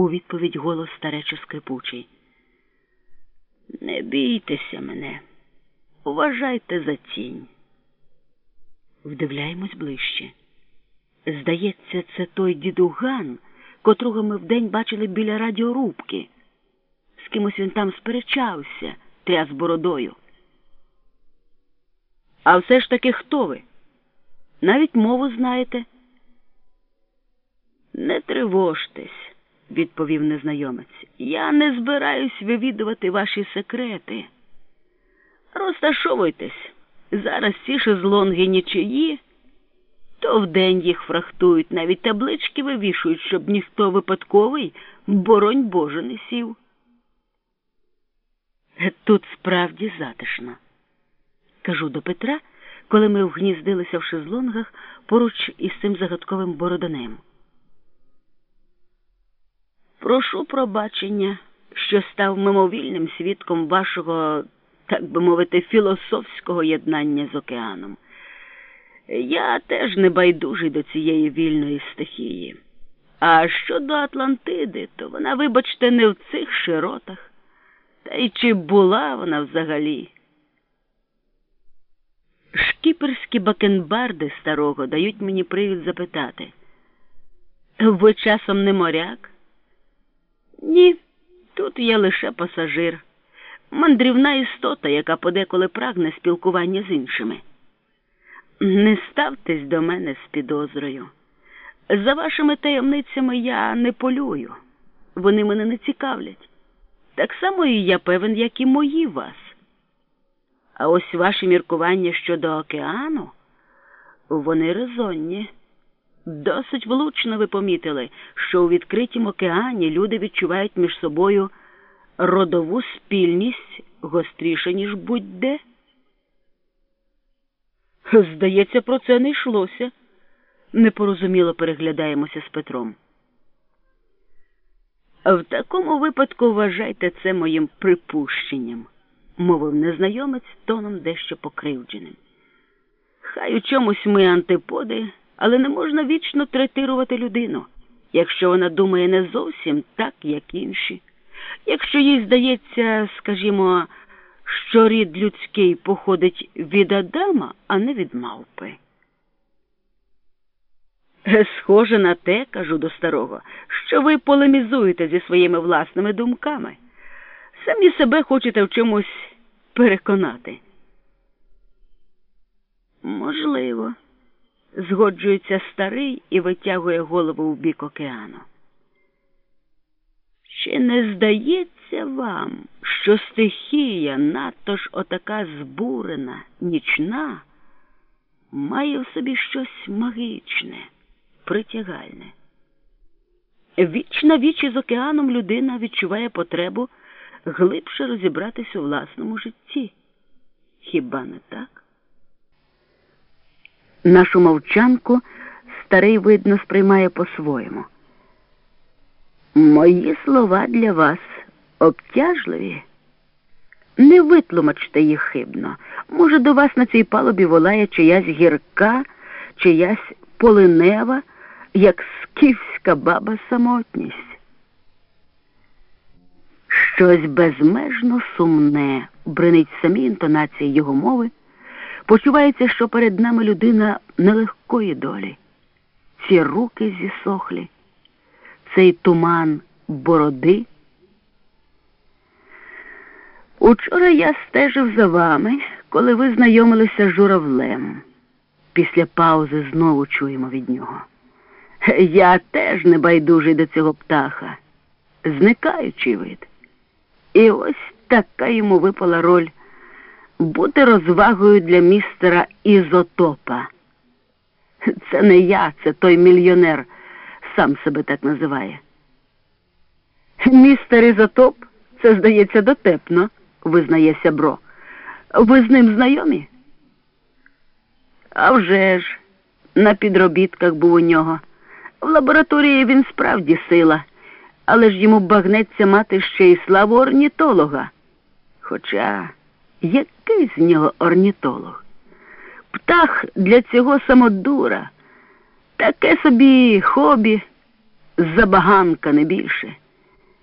у відповідь голос старечо скрипучий. Не бійтеся мене, вважайте за тінь. Вдивляємось ближче. Здається, це той дідуган, котрого ми вдень бачили біля радіорубки. З кимось він там сперечався, тряс бородою. А все ж таки хто ви? Навіть мову знаєте? Не тривожтесь, відповів незнайомець. Я не збираюсь вивідувати ваші секрети. Розташовуйтесь. Зараз ці шезлонги нічиї, то вдень їх фрахтують, навіть таблички вивішують, щоб ніхто випадковий, боронь Боже, не сів. Тут справді затишно. Кажу до Петра, коли ми вгніздилися в шезлонгах поруч із цим загадковим бороданем. Прошу пробачення, що став мимовільним свідком вашого, так би мовити, філософського єднання з океаном. Я теж не байдужий до цієї вільної стихії. А щодо Атлантиди, то вона, вибачте, не в цих широтах. Та й чи була вона взагалі? Шкіперські бакенбарди старого дають мені привід запитати. Ви часом не моряк? Ні, тут я лише пасажир, мандрівна істота, яка подеколи прагне спілкування з іншими. Не ставтесь до мене з підозрою. За вашими таємницями я не полюю, вони мене не цікавлять. Так само і я певен, як і мої вас. А ось ваші міркування щодо океану, вони резонні. Досить влучно ви помітили, що у відкритім океані люди відчувають між собою родову спільність гостріше, ніж будь-де. Здається, про це не йшлося. Непорозуміло переглядаємося з Петром. В такому випадку вважайте це моїм припущенням, мовив незнайомець тоном дещо покривдженим. Хай у чомусь ми антиподи, але не можна вічно третирувати людину, якщо вона думає не зовсім так, як інші. Якщо їй здається, скажімо, що рід людський походить від Адама, а не від мавпи. Схоже на те, кажу до старого, що ви полемізуєте зі своїми власними думками. Самі себе хочете в чомусь переконати. Можливо, згоджується старий і витягує голову в бік океану. Чи не здається вам, що стихія надто ж отака збурена, нічна, має в собі щось магічне, притягальне? Віч на віч із океаном людина відчуває потребу глибше розібратись у власному житті. Хіба не так? Нашу мовчанку старий, видно, сприймає по-своєму. Мої слова для вас обтяжливі. Не витлумачте їх хибно. Може, до вас на цій палубі волає чиясь гірка, чиясь полинева, як скіфська баба самотність. Щось безмежно сумне бринить самі інтонації його мови. Почувається, що перед нами людина нелегкої долі. Ці руки зісохлі цей туман бороди. Учора я стежив за вами, коли ви знайомилися з журавлем. Після паузи знову чуємо від нього. Я теж не байдужий до цього птаха, зникаючий вид. І ось така йому випала роль бути розвагою для містера Ізотопа. Це не я, це той мільйонер сам себе так називає. Містер Ізотоп, це, здається, дотепно, визнає сябро. Ви з ним знайомі? А вже ж, на підробітках був у нього. В лабораторії він справді сила, але ж йому багнеться мати ще й славу орнітолога. Хоча який з нього орнітолог? Птах для цього самодура. Таке собі хобі, забаганка не більше.